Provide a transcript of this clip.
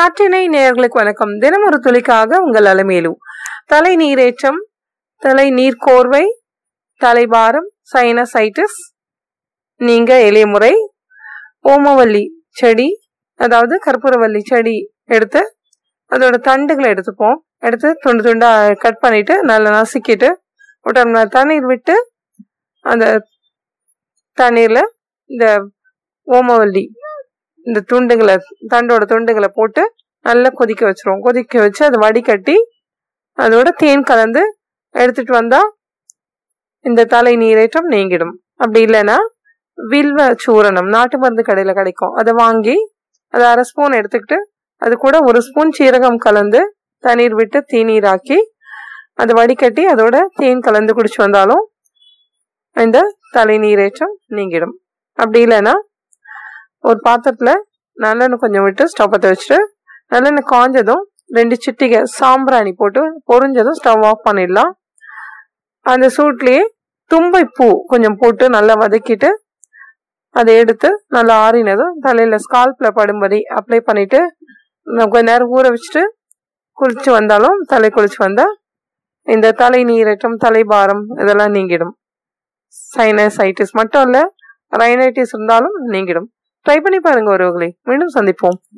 நாட்டினை நேயர்களுக்கு வணக்கம். தினம் ஒரு துளிக்காக உங்கள் அலமேலு. தலை நீரேற்றம் தலை நீர்க்கோர்வை தலைபாரம் சைனசைட்டிஸ் நீங்க எளிய முறை ஓமவல்லி செடி அதாவது கற்பூரவல்லி செடி எடுத்து அதோட தண்டுகளை எடுத்துப்போம். எடுத்து துண்டு துண்டா கட் பண்ணிட்டு நல்லா நசுக்கிட்டு ஒரு தண்ணீர் விட்டு அந்த தண்ணீர்ல இந்த ஓமவல்லி இந்த துண்டுகளை தண்டோட துண்டுகளை போட்டு நல்லா கொதிக்க வச்சிருவோம். கொதிக்க வச்சு அதை வடிகட்டி அதோட தேன் கலந்து எடுத்துட்டு வந்தா இந்த தலை நீரேற்றம் நீங்கிடும். அப்படி இல்லைன்னா வில்வ சூரணம் நாட்டு மருந்து கடையில் கிடைக்கும். அதை வாங்கி அதை அரை ஸ்பூன் எடுத்துக்கிட்டு அது கூட ஒரு ஸ்பூன் சீரகம் கலந்து தண்ணீர் விட்டு தீநீராக்கி அதை வடிகட்டி அதோட தேன் கலந்து குடிச்சு வந்தாலும் இந்த தலை நீரேற்றம் நீங்கிடும். அப்படி இல்லைன்னா ஒரு பாத்திரத்தில் நல்லெண்ணெய் கொஞ்சம் விட்டு ஸ்டவ் பற்ற வச்சுட்டு நல்லெண்ணெய் காஞ்சதும் ரெண்டு சிட்டிகை சாம்பிராணி போட்டு பொரிஞ்சதும் ஸ்டவ் ஆஃப் பண்ணிடலாம். அந்த சூட்லேயே தும்பை பூ கொஞ்சம் போட்டு நல்லா வதக்கிட்டு அதை எடுத்து நல்லா ஆறினதும் தலையில் ஸ்கால்பில் படும்படி அப்ளை பண்ணிவிட்டு கொஞ்ச நேரம் ஊற வச்சுட்டு குளிச்சு வந்தாலும் தலை குளிச்சு வந்தால் இந்த தலை நீரேற்றம் தலைபாரம் இதெல்லாம் நீங்கிடும். சைனசைட்டிஸ் மட்டும் இல்லை ரைனைட்டிஸ் இருந்தாலும் நீங்கிடும். ட்ரை பண்ணி பாருங்க ஒருவர்களே மீண்டும் சந்திப்போம்.